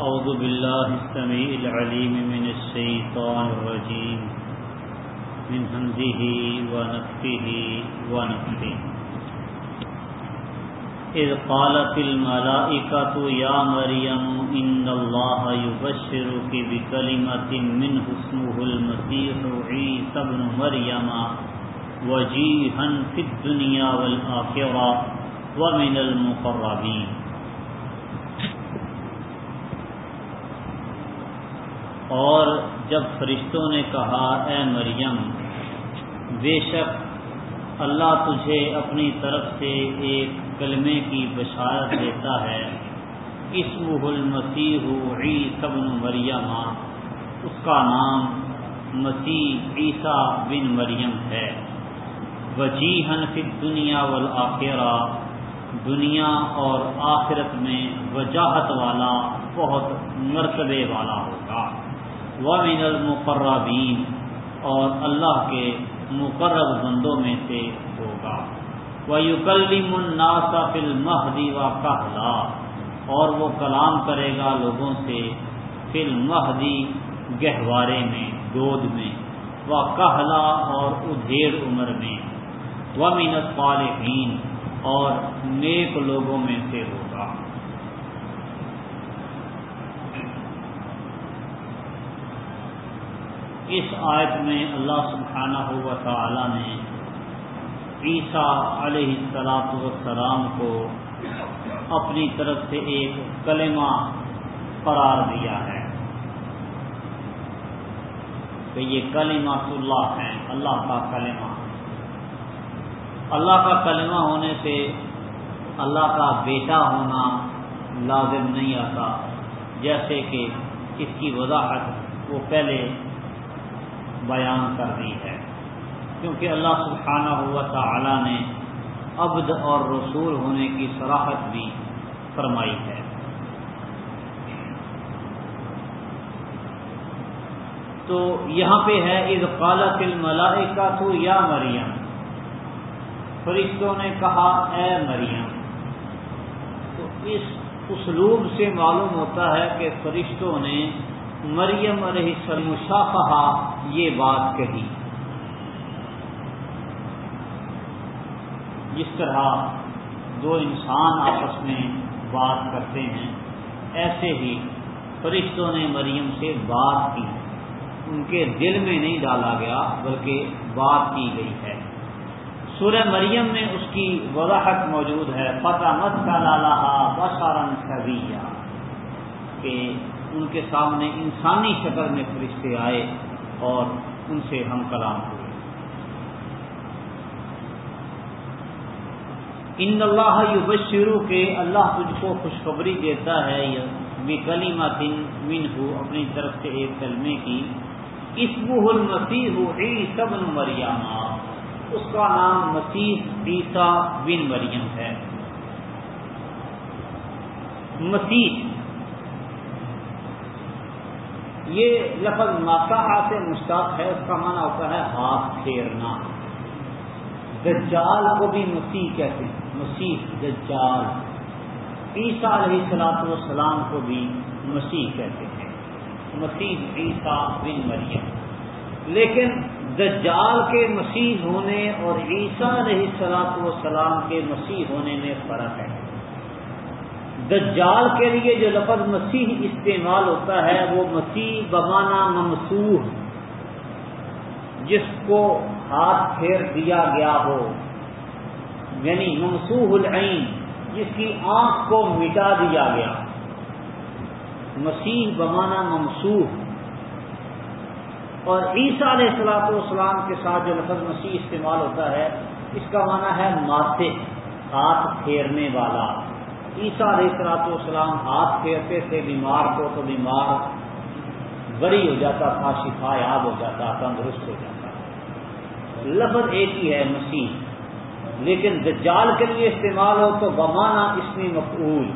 أعوذ بالله السميع العليم من الشيطان الرجيم. من همزه ونفخه ونفخه. إذ قالت الملائكة يا مريم، إن الله يبشرك بكلمة منه اسمه المسيح عيسى بن مريم، وجيها في الدنيا والآخرة ومن المقربين. اور جب فرشتوں نے کہا، اے مریم، بے شک اللہ تجھے اپنی طرف سے ایک کلمے کی بشارت دیتا ہے۔ اسم المسیح عیسی بن مریم۔ اس کا نام مسیح عیسیٰ بن مریم ہے۔ وجیحن فی دنیا والآخرہ۔ دنیا اور آخرت میں وجاہت والا، بہت مرتبے والا ہوگا۔ ومن المقربین اور اللہ کے مقرب بندوں میں سے ہوگا۔ وہ یوکلیم الناس فل مہدی و کہلا اور وہ کلام کرے گا لوگوں سے فل مہدی گہوارے میں، گود میں۔ و کہلا اور ادھیر عمر میں۔ و مینت اور نیک لوگوں میں سے ہوگا۔ اس آیت میں اللہ سبحانہ ہوا تعالی نے عیسیٰ علیہ السلاط والسلام کو اپنی طرف سے ایک کلمہ قرار دیا ہے کہ یہ کلمہ اللہ ہے، اللہ کا کلمہ۔ اللہ کا کلمہ ہونے سے اللہ کا بیٹا ہونا لازم نہیں آتا، جیسے کہ اس کی وضاحت وہ پہلے بیان کر دی ہے۔ کیونکہ اللہ سبحانہ ہوا تعالی نے عبد اور رسول ہونے کی صلاحت بھی فرمائی ہے۔ تو یہاں پہ ہے عید قالت الملائی کا تو یا مریم۔ فرشتوں نے کہا، اے مریم۔ تو اس اسلوب سے معلوم ہوتا ہے کہ فرشتوں نے مریم علیہ السلم شاخہ یہ بات کہی۔ جس طرح دو انسان آپس میں بات کرتے ہیں، ایسے ہی فرشتوں نے مریم سے بات کی۔ ان کے دل میں نہیں ڈالا گیا، بلکہ بات کی گئی ہے۔ سورہ مریم میں اس کی وضاحت موجود ہے۔ فتح مت کا لالا بشارن سبیا کہ ان کے سامنے انسانی شکل میں فرشتے آئے اور ان سے ہم کلام ہوئے۔ ان اللہ یبشرو کے اللہ تجھ کو خوشخبری دیتا ہے بھی کلیما تن من ہو اپنی طرف سے ایک کلمے کی۔ اسبو المسیح عیسی بن مریم۔ اس کا نام مسیح عیسیٰ بن مریم ہے۔ مسیح یہ لفظ ماسا سے مشتاق ہے، اس کا معنی ہوتا ہے ہاتھ پھیرنا۔ دجال کو بھی مسیح کہتے ہیں، مسیح دجال۔ عیسیٰ علیہ السلاط والسلام کو بھی مسیح کہتے ہیں۔ مسیح عیسیٰ بن مریم۔ لیکن دجال کے مسیح ہونے اور عیسیٰ علیہ السلاط والسلام کے مسیح ہونے میں فرق ہے۔ دجال کے لیے جو لفظ مسیح استعمال ہوتا ہے، وہ مسیح بمانا ممسوح، جس کو ہاتھ پھیر دیا گیا ہو یعنی ممسوح العین، جس کی آنکھ کو مٹا دیا گیا۔ مسیح بمانا ممسوح۔ اور عیسیٰ علیہ السلاط والسلام کے ساتھ جو لفظ مسیح استعمال ہوتا ہے، اس کا معنی ہے ماتے ہاتھ پھیرنے والا۔ عیسیٰ علیہ السلاط والسلام ہاتھ پھیرتے تھے بیمار کو تو بیمار بری ہو جاتا تھا، شفا یاب ہو جاتا، تندرست ہو جاتا لفظ ایک ہی ہے، مسیح۔ لیکن دجال کے لیے استعمال ہو تو بمانا اس میں مقبول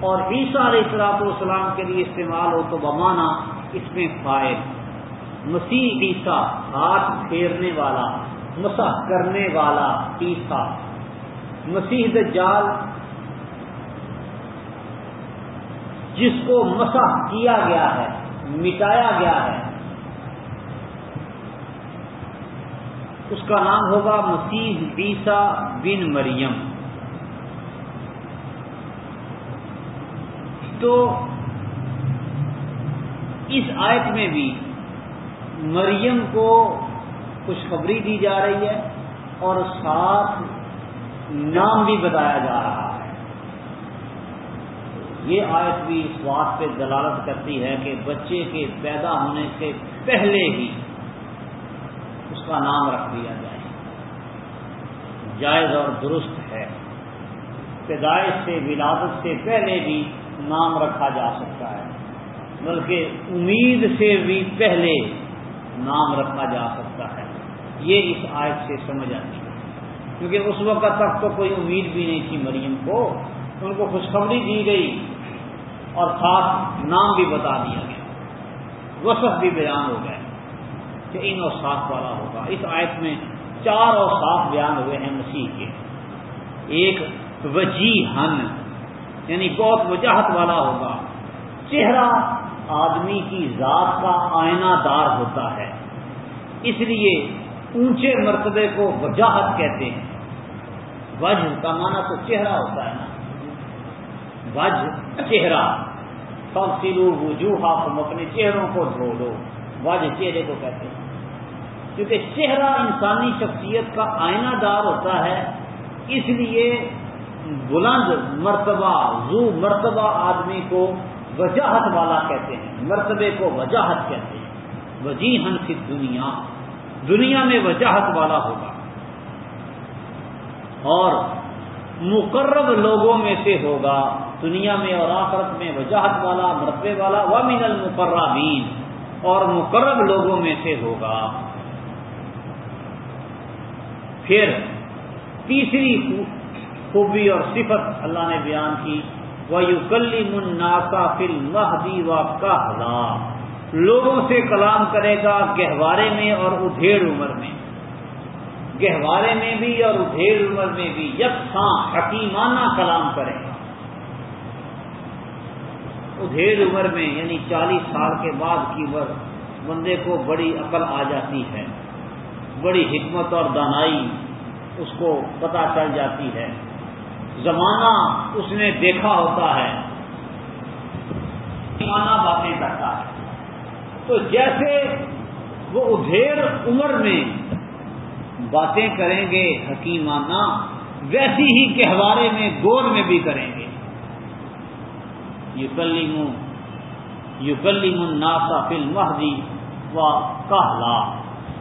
اور عیسیٰ علیہ السلاط والسلام کے لیے استعمال ہو تو بمانا اس میں فائد مسیح عیسیٰ، ہاتھ پھیرنے والا، مسح کرنے والا عیسیٰ۔ مسیح دجال جس کو مسح کیا گیا ہے، مٹایا گیا ہے۔ اس کا نام ہوگا مسیح عیسا بن مریم۔ تو اس آیت میں بھی مریم کو خوشخبری دی جا رہی ہے اور ساتھ نام بھی بتایا جا رہا ہے۔ یہ آیت بھی اس بات پہ دلالت کرتی ہے کہ بچے کے پیدا ہونے سے پہلے ہی اس کا نام رکھ دیا جائے۔ جائز اور درست ہے۔ پیدائش سے ولادت سے پہلے بھی نام رکھا جا سکتا ہے، بلکہ امید سے بھی پہلے نام رکھا جا سکتا ہے۔ یہ اس آیت سے سمجھ آتی ہے۔ کیونکہ اس وقت تک تو کوئی امید بھی نہیں تھی مریم کو۔ ان کو خوشخبری دی گئی۔ اور خاص نام بھی بتا دیا گیا۔ وصف بھی بیان ہو گئے کہ ان اور صاف والا ہوگا۔ اس آیت میں چار اور صاف بیان ہوئے ہیں مسیح کے۔ ایک وجی ہن یعنی بہت وجاہت والا ہوگا۔ چہرہ آدمی کی ذات کا آئینہ دار ہوتا ہے۔ اس لیے اونچے مرتبے کو وجاہت کہتے ہیں۔ وجہ کا معنی تو چہرہ ہوتا ہے نا۔ وج چہرہ۔ سب سلو وجوہ تم اپنے چہروں کو دھو دو وج چہرے کو کہتے ہیں کیونکہ چہرہ انسانی شخصیت کا آئینہ دار ہوتا ہے، اس لیے بلند مرتبہ زو مرتبہ آدمی کو وجاہت والا کہتے ہیں۔ مرتبے کو وجاہت کہتے ہیں۔ وجی ہنسی دنیا دنیا میں وجاہت والا ہوگا۔ اور مقرب لوگوں میں سے ہوگا دنیا میں اور آخرت میں وجاہت والا، مرتبے والا و من المقربین۔ اور مقرب لوگوں میں سے ہوگا۔ پھر تیسری خوبی اور صفت اللہ نے بیان کی وہ یو کلی مناسا فل مہدی و کہلا لوگوں سے کلام کرے گا گہوارے میں اور ادھیڑ عمر میں۔ گہوارے میں بھی اور ادھیڑ عمر میں بھی۔ یکساں حکیمانہ کلام کرے گا۔ ادھیڑ عمر میں یعنی چالیس سال کے بعد کی عمر، بندے کو بڑی عقل آ جاتی ہے، بڑی حکمت اور دانائی اس کو پتہ چل جاتی ہے۔ زمانہ اس نے دیکھا ہوتا ہے مانا باتیں کرتا ہے۔ تو جیسے وہ ادھیر عمر میں باتیں کریں گے، حکیمانہ، ویسی ہی گہوارے میں، گور میں بھی کریں گے۔ یو کلی من یو کلی فل مہدی و کہلا۔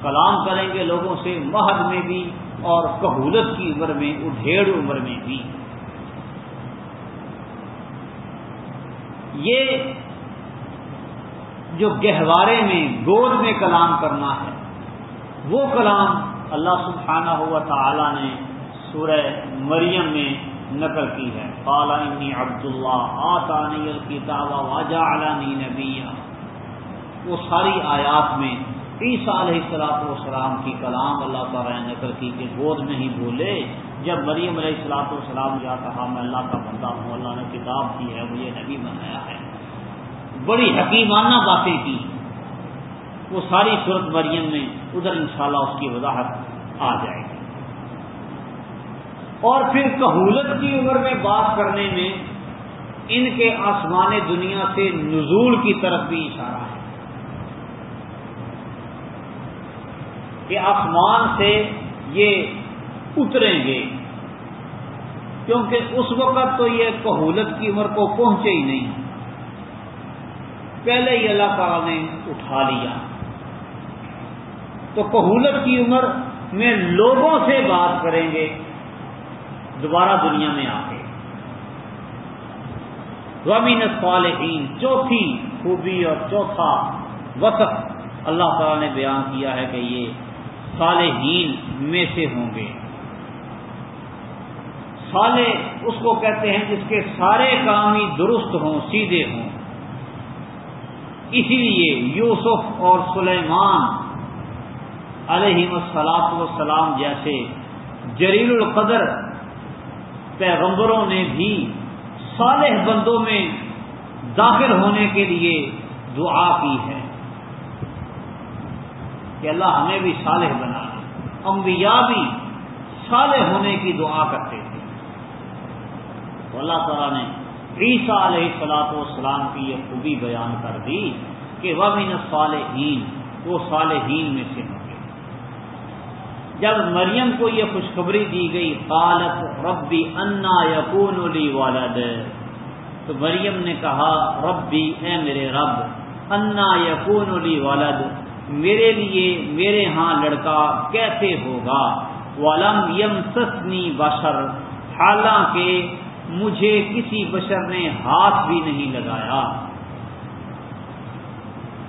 کلام کریں گے لوگوں سے مہد میں بھی اور کہولت کی عمر میں ادھیڑ عمر میں بھی۔ یہ جو گہوارے میں، گود میں کلام کرنا ہے، وہ کلام اللہ سبحانہ ہوا تعالی نے سورہ مریم میں نقل کی ہے۔ قالا انی عبداللہ، آتانی الکتاب واجہ علانی نبی وہ ساری آیات میں عیسیٰ علیہ السلاط والسلام کی کلام اللہ تعالیٰ نے نقل کی کہ گود میں ہی بولے جب مریم علیہ السلاط والسلام یا کہا، میں اللہ کا بندہ ہوں، اللہ نے کتاب دی ہے، مجھے نبی بنایا ہے۔ بڑی حکیمانہ باتیں کی وہ ساری صورت مریم میں، ادھر انشاءاللہ اس کی وضاحت آ جائے گی۔ اور پھر کہولت کی عمر میں بات کرنے میں ان کے آسمان دنیا سے نزول کی طرف بھی اشارہ ہے کہ آسمان سے یہ اتریں گے کیونکہ اس وقت تو یہ کہولت کی عمر کو پہنچے ہی نہیں۔ پہلے ہی اللہ تعالیٰ نے اٹھا لیا۔ تو کہولت کی عمر میں لوگوں سے بات کریں گے۔ دوبارہ دنیا میں آ کے ومین صالحین چوتھی خوبی اور چوتھا وسط اللہ تعالیٰ نے بیان کیا ہے کہ یہ صالحین میں سے ہوں گے۔ صالح اس کو کہتے ہیں جس کے سارے کام ہی درست ہوں، سیدھے ہوں۔ اسی لیے یوسف اور سلیمان علیہ وسلاط وسلام جیسے جلیل القدر پیغمبروں نے بھی صالح بندوں میں داخل ہونے کے لیے دعا کی ہے کہ اللہ ہمیں بھی صالح بنا انبیاء بھی صالح ہونے کی دعا کرتے تھے۔ تو اللہ تعالیٰ نے عیسیٰ علیہ سلاط والسلام کی یہ خوبی بیان کر دی کہ وہ من صالحین وہ صالحین میں سے جب مریم کو یہ خوشخبری دی گئی، قالت ربی انا یقون علی والد تو مریم نے کہا، ربی، اے میرے رب، انا یقون علی والد میرے لیے، میرے ہاں لڑکا کیسے ہوگا؟ ولم یم سسنی بشر. حالانکہ مجھے کسی بشر نے ہاتھ بھی نہیں لگایا۔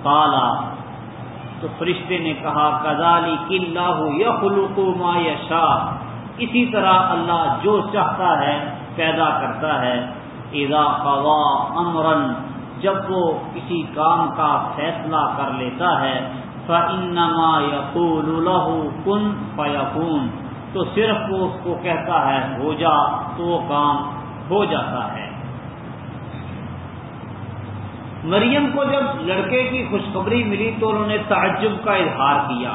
کالا تو فرشتے نے کہا کزالی کلّہ یخلق ما یشا اسی طرح اللہ جو چاہتا ہے پیدا کرتا ہے۔ اذا قوا امرن، جب وہ کسی کام کا فیصلہ کر لیتا ہے فانما یقول له کن فیکون۔ تو صرف وہ اس کو کہتا ہے، ہو جا، تو وہ کام ہو جاتا ہے۔ مریم کو جب لڑکے کی خوشخبری ملی تو انہوں نے تعجب کا اظہار کیا۔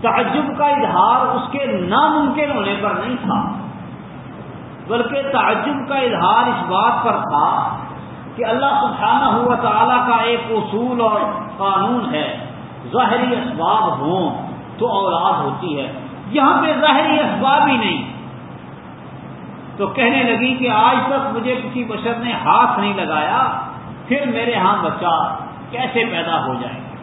تعجب کا اظہار اس کے ناممکن ہونے پر نہیں تھا، بلکہ تعجب کا اظہار اس بات پر تھا کہ اللہ سبحانہ ہوا تعالیٰ کا ایک اصول اور قانون ہے، ظاہری اسباب ہوں تو اولاد ہوتی ہے۔ یہاں پہ ظاہری اسباب ہی نہیں۔ تو کہنے لگی کہ آج تک مجھے کسی بشر نے ہاتھ نہیں لگایا پھر میرے ہاں بچہ کیسے پیدا ہو جائے؟ گا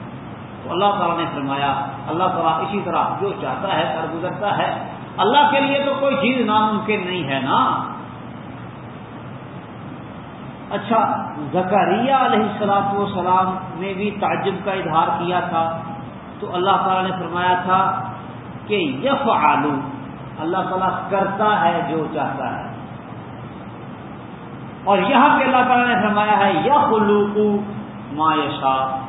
تو اللہ تعالیٰ نے فرمایا، اللہ تعالیٰ اسی طرح جو چاہتا ہے کر گزرتا ہے۔ اللہ کے لیے تو کوئی چیز ناممکن نہیں ہے نا۔ اچھا زکریہ علیہ السلاط والسلام نے بھی تعجب کا اظہار کیا تھا۔ تو اللہ تعالیٰ نے فرمایا تھا کہ یف آلو اللہ تعالیٰ کرتا ہے جو چاہتا ہے۔ اور یہاں پہ اللہ تعالیٰ نے فرمایا ہے یا خلوقو ما یشا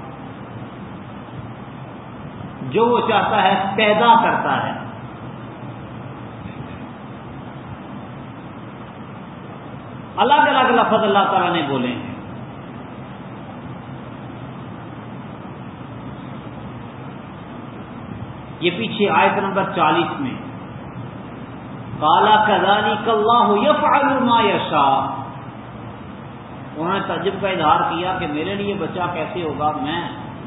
جو وہ چاہتا ہے، پیدا کرتا ہے۔ الگ الگ لفظ اللہ تعالیٰ نے بولے ہیں۔ یہ پیچھے آیت نمبر چالیس میں کالا کزانی کلّہ یف ما یشا انہوں نے تجب کا اظہار کیا کہ میرے لیے بچہ کیسے ہوگا؟ میں،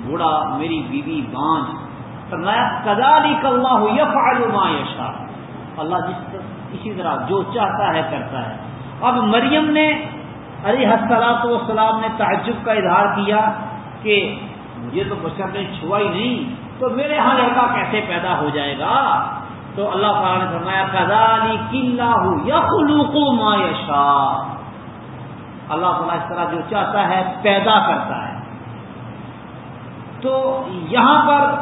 بوڑھا، میری بیوی، بانج۔ فرمایا کزالی کلّہ یف ما یشا اللہ جس اسی طرح جو چاہتا ہے کرتا ہے۔ اب مریم نے علی حسلات وسلام نے تعجب کا اظہار کیا کہ مجھے تو بچہ نے چھوا ہی نہیں، تو میرے ہاں لڑکا کیسے پیدا ہو جائے گا؟ تو اللہ تعالیٰ نے فرمایا کزالی کلّہ یخلوق ما یشا اللہ تعالیٰ اس طرح جو چاہتا ہے پیدا کرتا ہے۔ تو یہاں پر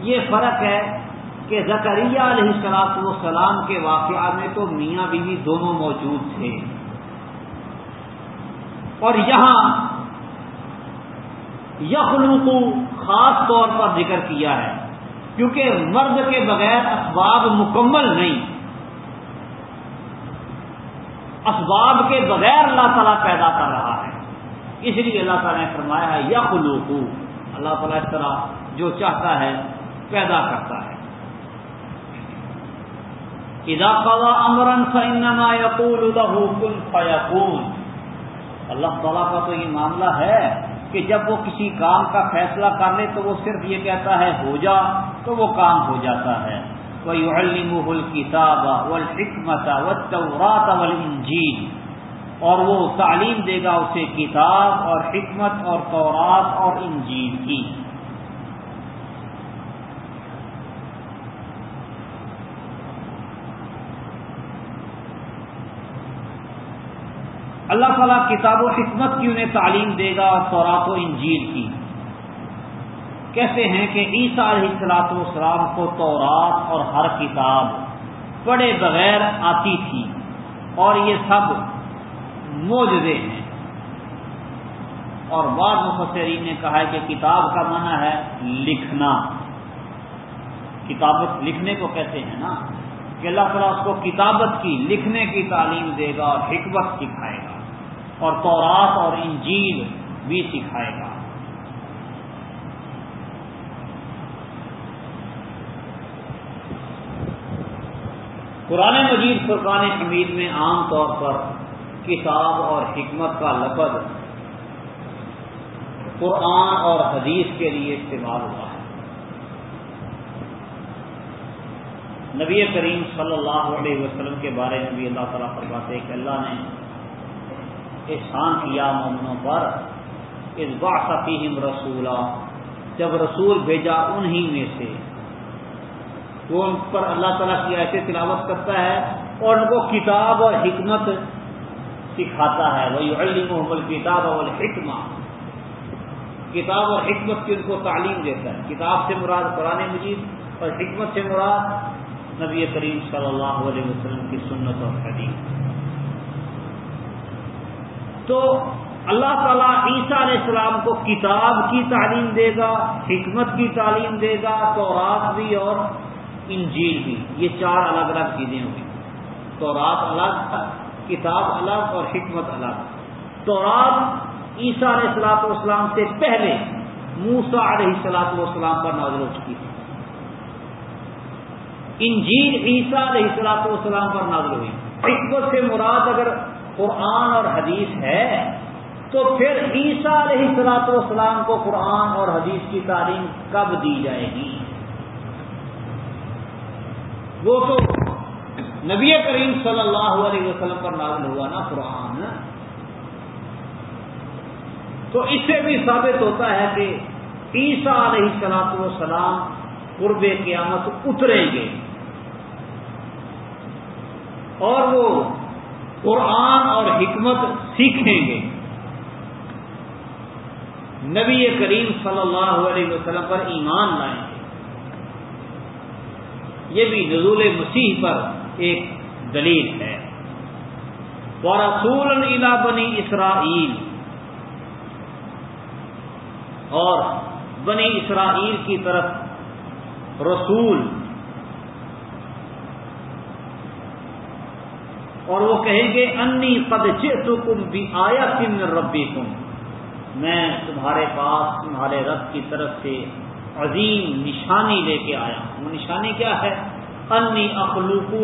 یہ فرق ہے کہ زکریہ علیہ السلاط والسلام کے واقعہ میں تو میاں بیوی دونوں موجود تھے۔ اور یہاں یخلوق خاص طور پر ذکر کیا ہے، کیونکہ مرد کے بغیر اسباب مکمل نہیں۔ اسباب کے بغیر اللہ تعالیٰ پیدا کر رہا ہے۔ اس لیے اللہ تعالیٰ نے فرمایا ہے یا خلوقو اللہ تعالیٰ اس طرح جو چاہتا ہے پیدا کرتا ہے۔ اضافہ امرن فنما یقول کن فیقون اللہ تعالیٰ کا تو یہ معاملہ ہے کہ جب وہ کسی کام کا فیصلہ کر لے تو وہ صرف یہ کہتا ہے، ہو جا، تو وہ کام ہو جاتا ہے۔ وہ علم الکتاب والحکمت والتورات اور وہ تعلیم دے گا اسے کتاب اور حکمت اور تورات اور انجیل کی۔ اللہ تعالیٰ کتاب و حکمت کی انہیں تعلیم دے گا سورات و انجیل کی۔ کہتے ہیں کہ عیسیٰ علیہ السلاط والسلام کو تورات اور ہر کتاب پڑھے بغیر آتی تھی اور یہ سب موجودے ہیں۔ اور بعض مفسرین نے کہا ہے کہ کتاب کا معنی ہے لکھنا۔ کتابت لکھنے کو کہتے ہیں نا کہ اللہ تعالیٰ اس کو کتابت کی، لکھنے کی تعلیم دے گا اور حکمت سکھائے گا اور تورات اور انجیل بھی سکھائے گا۔ قرآن مجید فرقان حمید میں عام طور پر کتاب اور حکمت کا لفظ قرآن اور حدیث کے لیے استعمال ہوا ہے۔ نبی کریم صلی اللہ علیہ وسلم کے بارے میں بھی اللہ تعالیٰ فرماتے کہ اللہ نے احسان کیا مومنوں پر اس باقیم رسولہ جب رسول بھیجا انہی میں سے وہ ان پر اللہ تعالیٰ کی ایسے تلاوت کرتا ہے اور ان کو کتاب اور حکمت سکھاتا ہے۔ وہی علی محمد کتاب اور حکمہ کتاب اور حکمت کی ان کو تعلیم دیتا ہے۔ کتاب سے مراد قرآن مجید اور حکمت سے مراد نبی کریم صلی اللہ علیہ وسلم کی سنت اور حدیث۔ تو اللہ تعالیٰ عیسیٰ علیہ السلام کو کتاب کی تعلیم دے گا، حکمت کی تعلیم دے گا تو رات بھی اور انجیل بھی یہ چار الگ الگ چیزیں ہوئی۔ تو رات الگ، کتاب الگ اور حکمت الگ۔ تو رات عیسیٰ علیہ السلاط والسلام سے پہلے موسا علیہ السلاط والسلام پر نازل ہو چکی تھی۔ انجیل عیسیٰ علیہ السلاط والسلام پر نازل ہوئی۔ حکمت سے مراد اگر قرآن اور حدیث ہے، تو پھر عیسیٰ علیہ السلاط والسلام کو قرآن اور حدیث کی تعلیم کب دی جائے گی؟ وہ تو نبی کریم صلی اللہ علیہ وسلم پر نازل ہوا نا قرآن۔ تو اس سے بھی ثابت ہوتا ہے کہ عیسیٰ علیہ سلاط وسلام قرب قیامت اتریں گے۔ اور وہ قرآن اور حکمت سیکھیں گے۔ نبی کریم صلی اللہ علیہ وسلم پر ایمان لائیں گے۔ یہ بھی نزول مسیح پر ایک دلیل ہے۔ رسول الا بنی اسرائیل اور بنی اسرائیل کی طرف رسول۔ اور وہ کہیں گے، انی قد جئتکم بھی آیا تم ربی میں تمہارے پاس، تمہارے رب کی طرف سے عظیم نشانی لے کے آیا ہوں۔ وہ نشانی کیا ہے؟ انی اخلوق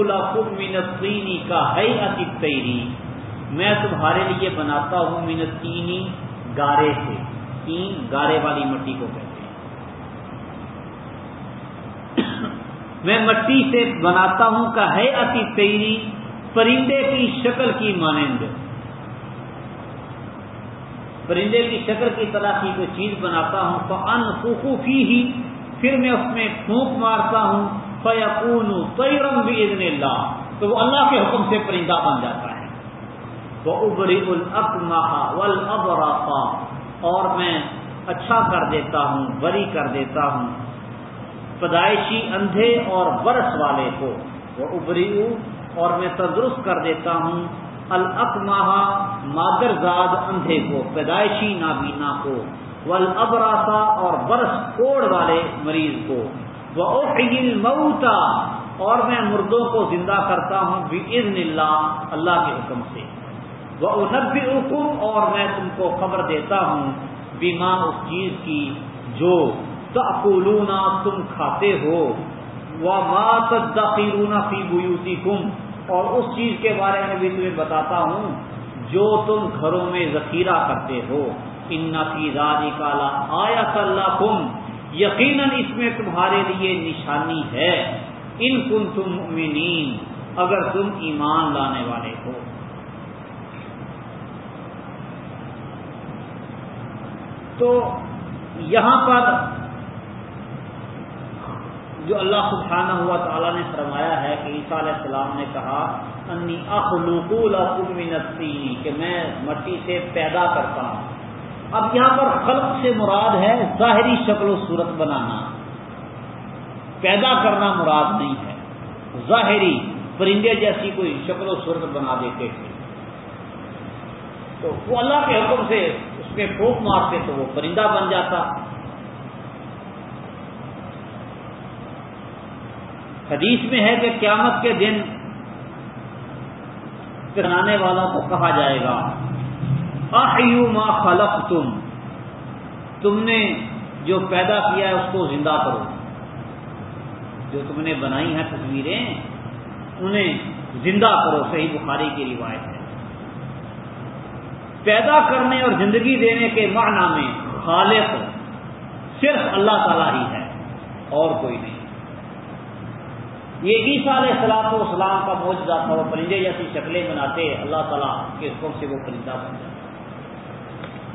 منتینی کا ہے تیری میں تمہارے لیے بناتا ہوں منتینی گارے سے۔ تین گارے والی مٹی کو کہتے ہیں۔ میں مٹی سے بناتا ہوں کا ہے اتی تیری پرندے کی شکل کی مانند۔ پرندے کی شکل کی طرح کی کوئی چیز بناتا ہوں تو ان خوخو کی ہی پھر میں اس میں پھونک مارتا ہوں فیقون تیرم بھی اللہ، تو وہ اللہ کے حکم سے پرندہ بن جاتا ہے۔ وہ ابری القما اور میں اچھا کر دیتا ہوں، بری کر دیتا ہوں۔ پیدائشی اندھے اور برس والے کو۔ وہ ابری اور میں تندرست کر دیتا ہوں۔ القمہ مادر زاد اندھے کو، پیدائشی نابینا کو۔ ولابراسا اور برس کوڑ والے مریض کو۔ وہ موتا اور میں مردوں کو زندہ کرتا ہوں بزن اللہ اللہ کے حکم سے۔ وہ انب حکم اور میں تم کو خبر دیتا ہوں بیما اس چیز کی جو تقولون تم کھاتے ہو۔ وہ مات دقیرون فی بوتی کم اور اس چیز کے بارے میں بھی تمہیں بتاتا ہوں جو تم گھروں میں ذخیرہ کرتے ہو۔ ان نفی زادی کالا آیا اللہ کم یقیناً اس میں تمہارے لیے نشانی ہے۔ ان کن تم مؤمنین، اگر تم ایمان لانے والے ہو۔ تو یہاں پر جو اللہ سبحانہ ہوا تعالیٰ نے فرمایا ہے کہ عیسیٰ علیہ السلام نے کہا، انی اخلوقی کہ میں مٹی سے پیدا کرتا ہوں۔ اب یہاں پر خلق سے مراد ہے ظاہری شکل و صورت بنانا۔ پیدا کرنا مراد نہیں ہے۔ ظاہری پرندے جیسی کوئی شکل و صورت بنا دیتے تھے تو وہ اللہ کے حکم سے اس میں پھونک مارتے تو وہ پرندہ بن جاتا۔ حدیث میں ہے کہ قیامت کے دن بنانے والوں کو کہا جائے گا۔ آئیو ما خلق تم تم نے جو پیدا کیا ہے اس کو زندہ کرو۔ جو تم نے بنائی ہیں تصویریں، انہیں زندہ کرو۔ صحیح بخاری کی روایت ہے۔ پیدا کرنے اور زندگی دینے کے معنی میں خالق صرف اللہ تعالی ہی ہے، اور کوئی نہیں۔ یہ عیسیٰ علیہ السلام و اسلام کا موجودہ تھا، وہ پرندے جیسی شکلیں بناتے، اللہ تعالیٰ کے حکم سے وہ پرندہ بن جاتا۔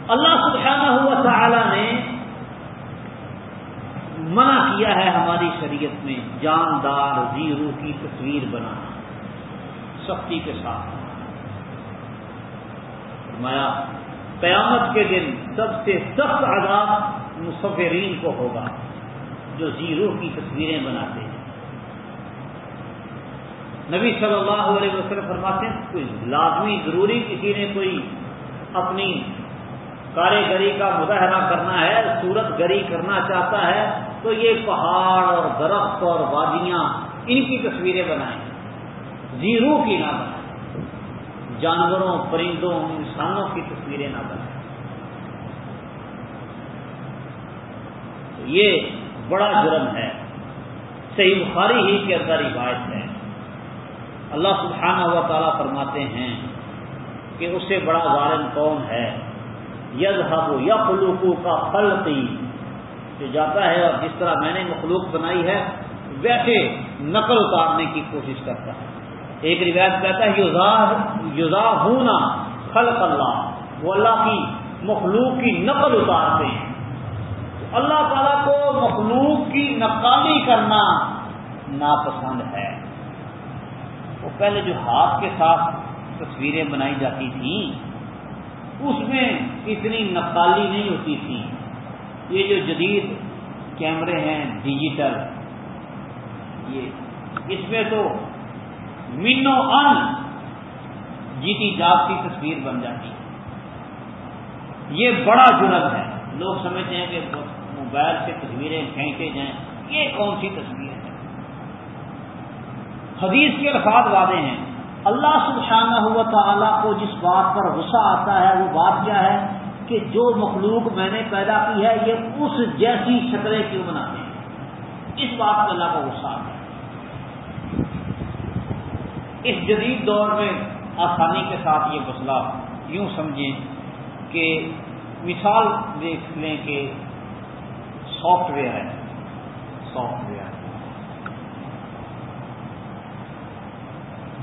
اللہ سبحانہ ہوا تعالی نے منع کیا ہے ہماری شریعت میں جاندار زیرو کی تصویر بنانا، سختی کے ساتھ۔ فرمایا، قیامت کے دن سب سے سخت عذاب مسفرین کو ہوگا جو زیرو کی تصویریں بناتے ہیں۔ نبی صلی اللہ علیہ وسلم فرماتے ہیں، کوئی لازمی ضروری کسی نے کوئی اپنی کاریگری کا مظاہرہ کرنا ہے صورت گری کرنا چاہتا ہے، تو یہ پہاڑ اور درخت اور وادیاں ان کی تصویریں بنائیں۔ زیرو کی نہ بنائیں۔ جانوروں، پرندوں، انسانوں کی تصویریں نہ بنائیں۔ یہ بڑا جرم ہے۔ صحیح بخاری ہی کے اندر روایت ہے۔ اللہ سبحانہ ہوا تعالیٰ فرماتے ہیں کہ اس سے بڑا ظالم کون ہے۔ ید ہب یا کا خلقی جو جاتا ہے اور جس طرح میں نے مخلوق بنائی ہے، ویسے نقل اتارنے کی کوشش کرتا ہے۔ ایک روایت کہتا ہے یوزا ہونا خلق اللہ۔ وہ اللہ کی مخلوق کی نقل اتارتے ہیں۔ اللہ تعالیٰ کو مخلوق کی نقالی کرنا ناپسند ہے۔ وہ پہلے جو ہاتھ کے ساتھ تصویریں بنائی جاتی تھیں اس میں اتنی نقالی نہیں ہوتی تھی۔ یہ جو جدید کیمرے ہیں ڈیجیٹل، یہ اس میں تو مینو ان جیتی جاگ کی تصویر بن جاتی۔ یہ بڑا جرم ہے۔ لوگ سمجھتے ہیں کہ موبائل سے تصویریں کھینچے جائیں۔ یہ کون سی تصویر ہے؟ حدیث کے الفاظ وعدے ہیں۔ اللہ سبحانہ ہوا تعالیٰ کو جس بات پر غصہ آتا ہے، وہ بات کیا ہے؟ کہ جو مخلوق میں نے پیدا کی ہے، یہ اس جیسی شکلیں کیوں بناتے ہیں؟ اس بات پہ اللہ کا غصہ آتا ہے۔ اس جدید دور میں آسانی کے ساتھ یہ مسئلہ یوں سمجھیں کہ مثال دیکھ لیں کہ سافٹ ویئر ہے۔ سافٹ ویئر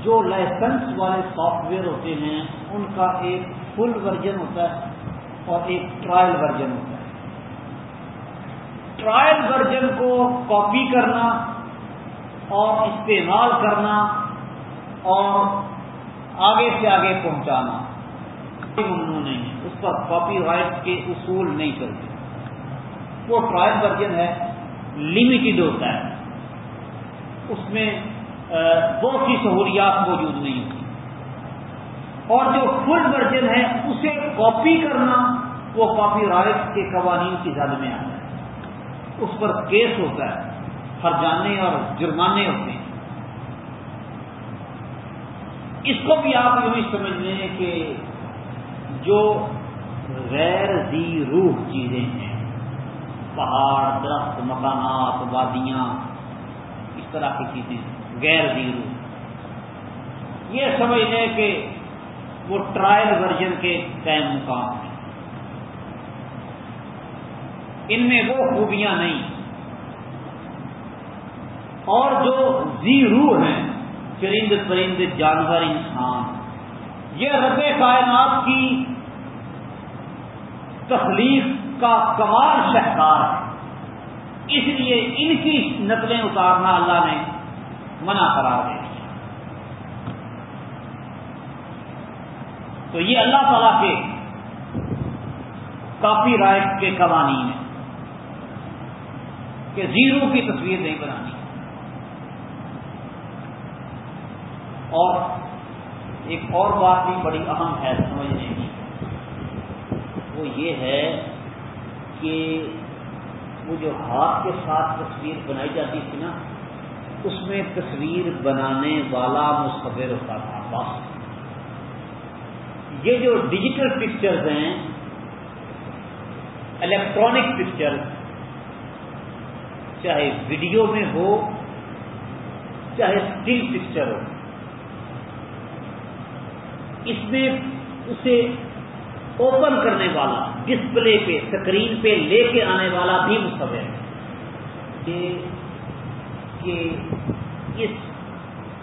جو لائسنس والے سافٹ ویئر ہوتے ہیں، ان کا ایک فل ورژن ہوتا ہے اور ایک ٹرائل ورژن ہوتا ہے۔ ٹرائل ورژن کو کاپی کرنا اور استعمال کرنا اور آگے سے آگے پہنچانا ممنوع نہیں ہے۔ اس پر کاپی رائٹ کے اصول نہیں چلتے۔ وہ ٹرائل ورژن ہے لمیٹڈ ہوتا ہے۔ اس میں بہت سی سہولیات موجود نہیں ہوتی اور جو فل ورژن ہے اسے کاپی کرنا وہ کاپی رائٹ کے قوانین کی زد میں آتا ہے۔ اس پر کیس ہوتا ہے فرجانے اور جرمانے ہوتے ہیں۔ اس کو بھی آپ یوں ہی سمجھ لیں کہ جو غیر ذی روح چیزیں ہیں، پہاڑ، درخت، مکانات، وادیاں، اس طرح کی چیزیں غیر ذی یہ سمجھ لیں کہ وہ ٹرائل ورژن کے قائم مقام ہیں۔ ان میں وہ خوبیاں نہیں۔ اور جو زی روح ہیں، چرند پرند جانور انسان، یہ رب کائنات کی تخلیق کا کمال شہکار ہے اس لیے ان کی نقلیں اتارنا اللہ نے منع کرا دے۔ تو یہ اللہ تعالی کے کاپی رائٹ کے قوانین ہیں کہ زیرو کی تصویر نہیں بنانی۔ اور ایک اور بات بھی بڑی اہم ہے سمجھنے کی، وہ یہ ہے کہ وہ جو ہاتھ کے ساتھ تصویر بنائی جاتی تھی نا اس میں تصویر بنانے والا مصور ہوتا تھا، بس۔ یہ جو ڈیجیٹل پکچرز ہیں الیکٹرانک پکچر چاہے ویڈیو میں ہو، چاہے اسٹل پکچر ہو، اس میں اسے اوپن کرنے والا ڈسپلے پہ اسکرین پہ لے کے آنے والا بھی مصور ہے۔ کہ اس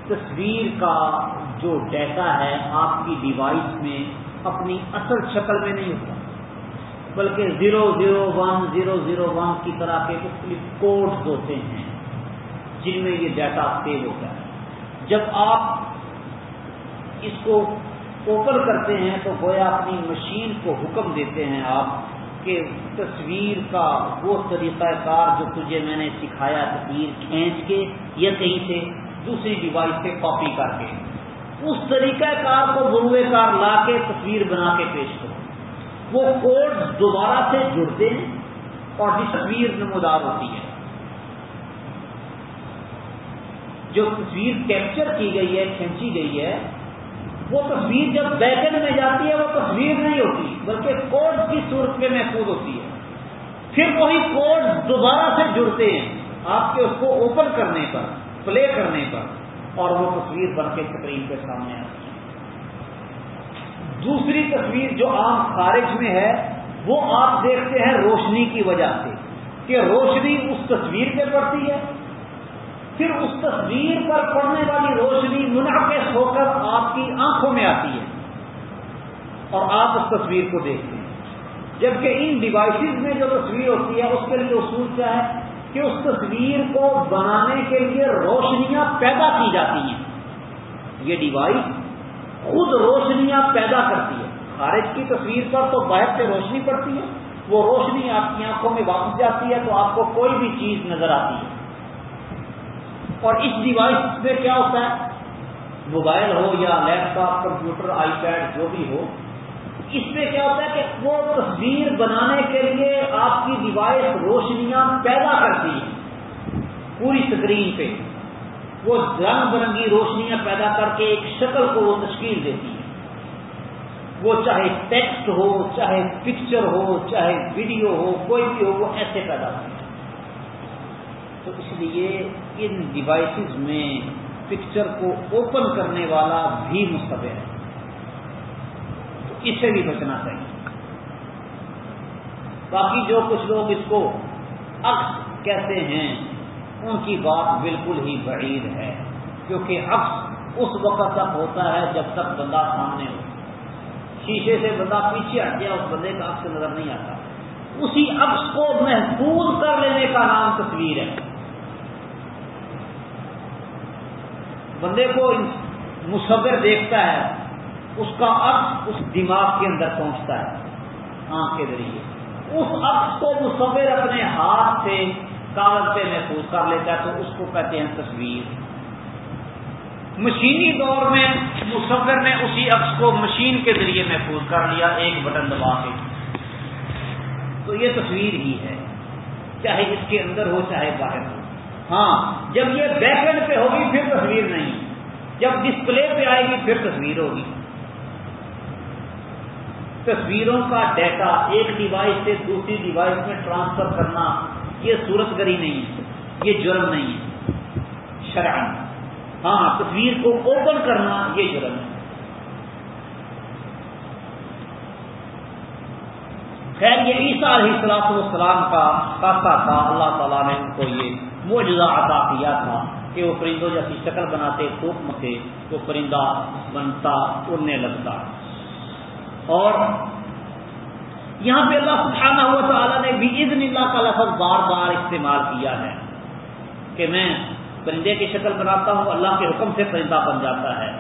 تصویر کا جو ڈیٹا ہے آپ کی ڈیوائس میں اپنی اصل شکل میں نہیں ہوتا۔ بلکہ zero zero one zero zero one کی طرح کے مختلف کوڈز ہوتے ہیں جن میں یہ ڈیٹا سیو ہوتا ہے۔ جب آپ اس کو اوپن کرتے ہیں تو گویا اپنی مشین کو حکم دیتے ہیں آپ کہ تصویر کا وہ طریقہ کار جو تجھے میں نے سکھایا تصویر کھینچ کے یا کہیں سے دوسری ڈیوائس سے کاپی کر کے اس طریقہ کار کو بروے کار لا کے تصویر بنا کے پیش کرو۔ وہ کوڈ دوبارہ سے جڑتے ہیں اور تصویر نمودار ہوتی ہے۔ جو تصویر کیپچر کی گئی ہے، کھینچی گئی ہے وہ تصویر جب بیکن میں جاتی ہے وہ تصویر نہیں ہوتی، بلکہ کوڈ کی صورت میں محفوظ ہوتی ہے۔ پھر وہی کوڈ دوبارہ سے جڑتے ہیں آپ کے اس کو اوپن کرنے پر پلے کرنے پر، اور وہ تصویر بن کے اسکرین کے سامنے آتی ہے۔ دوسری تصویر جو عام خارج میں ہے، وہ آپ دیکھتے ہیں روشنی کی وجہ سے، کہ روشنی اس تصویر پہ پڑتی ہے پھر اس تصویر پر پڑنے والی روشنی منعقد ہو کر آپ کی آنکھوں میں آتی ہے اور آپ اس تصویر کو دیکھتے ہیں۔ جبکہ ان ڈیوائسز میں جو تصویر ہوتی ہے، اس کے لیے اصول کیا ہے؟ کہ اس تصویر کو بنانے کے لیے روشنیاں پیدا کی جاتی ہیں۔ یہ ڈیوائس خود روشنیاں پیدا کرتی ہے۔ خارج کی تصویر پر تو باہر سے روشنی پڑتی ہے۔ وہ روشنی آپ کی آنکھوں میں واپس جاتی ہے تو آپ کو کوئی بھی چیز نظر آتی ہے۔ اور اس ڈیوائس میں کیا ہوتا ہے? موبائل ہو یا laptop computer iPad جو بھی ہو، اس میں کیا ہوتا ہے کہ وہ تصویر بنانے کے لیے آپ کی ڈیوائس روشنیاں پیدا کرتی ہے پوری اسکرین پہ۔ وہ رنگ برنگی روشنیاں پیدا کر کے ایک شکل کو وہ تشکیل دیتی ہے وہ چاہے ٹیکسٹ ہو، چاہے پکچر ہو، چاہے ویڈیو ہو، کوئی بھی ہو، وہ ایسے پیدا ہوتی ہے تو اس لیے ان ڈیوائسز میں پکچر کو اوپن کرنے والا بھی مستقبل ہے۔ تو اس سے بھی بچنا چاہیے۔ باقی جو کچھ لوگ اس کو عکس کہتے ہیں، ان کی بات بالکل ہی بعید ہے۔ کیونکہ عکس اس وقت تک ہوتا ہے جب تک بندہ سامنے ہو۔ شیشے سے بندہ پیچھے ہٹ گیا، اس بندے کا عکس نظر نہیں آتا۔ اسی عکس کو محفوظ کر لینے کا نام تصویر ہے۔ بندے کو مصور دیکھتا ہے، اس کا عکس اس دماغ کے اندر پہنچتا ہے، آنکھ کے ذریعے۔ اس عکس کو مصور اپنے ہاتھ سے کاغذ پہ محفوظ کر لیتا ہے، تو اس کو کہتے ہیں تصویر۔ مشینی دور میں مصور نے اسی عکس کو مشین کے ذریعے محفوظ کر لیا، ایک بٹن دبا کے۔ تو یہ تصویر ہی ہے، چاہے اس کے اندر ہو، چاہے باہر ہو۔ ہاں جب یہ بیک اینڈ پہ ہوگی پھر تصویر نہیں۔ جب ڈسپلے پہ آئے گی پھر تصویر ہوگی۔ تصویروں کا ڈیٹا ایک ڈیوائس سے دوسری ڈیوائس میں ٹرانسفر کرنا، یہ صورت گری نہیں ہے، یہ جرم نہیں ہے۔ شرائن ہاں تصویر کو اوپن کرنا یہ جرم ہے۔ خیر، یہ عیسیٰ علیہ السلاط والسلام کا خاصہ تھا۔ اللہ تعالیٰ نے ان کو یہ معجزہ عطا کیا تھا کہ وہ پرندوں جیسی شکل بناتے ٹوک سے وہ پرندہ بنتا، اڑنے لگتا۔ اور یہاں پہ اللہ سبحانہ ہوا تعالیٰ نے بھی عزن اللہ کا لفظ بار بار استعمال کیا ہے کہ میں پرندے کی شکل بناتا ہوں، اللہ کے حکم سے پرندہ بن جاتا ہے۔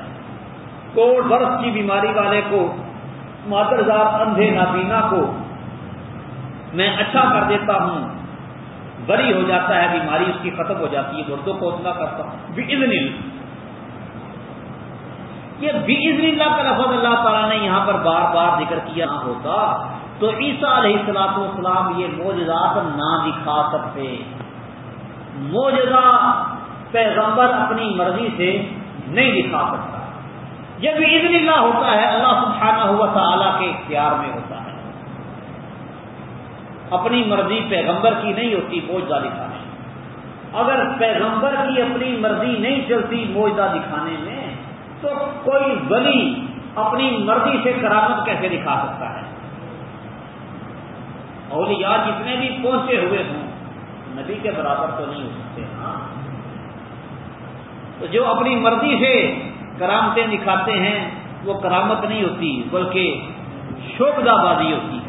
کوڑ برف کی بیماری والے کو مادرزار اندھے نابینا کو میں اچھا کر دیتا ہوں۔ بری ہو جاتا ہے، بیماری اس کی ختم ہو جاتی ہے مردوں کو اتنا کرتا ہوں بھی یہ بھی اللہ کا لفظ اللہ تعالیٰ نے یہاں پر بار بار ذکر کیا نہ ہوتا۔ تو عیسیٰ علیہ السلاط والسلام یہ موجزات نہ دکھا سکتے۔ موجزہ پیغمبر اپنی مرضی سے نہیں دکھا سکتا۔ یہ بھی عید اللہ ہوتا ہے، اللہ سبحانہ ہوا تعالی کے اختیار میں ہوتا ہے۔ اپنی مرضی پیغمبر کی نہیں ہوتی موجودہ دکھانے۔ اگر پیغمبر کی اپنی مرضی نہیں چلتی موجودہ دکھانے میں، تو کوئی ولی اپنی مرضی سے کرامت کیسے دکھا سکتا ہے؟ اولیاء جتنے بھی پہنچے ہوئے ہوں، نبی کے برابر تو نہیں ہو سکتے ہاں۔ تو جو اپنی مرضی سے کرامتیں دکھاتے ہیں، وہ کرامت نہیں ہوتی، بلکہ شوبدہ بازی ہوتی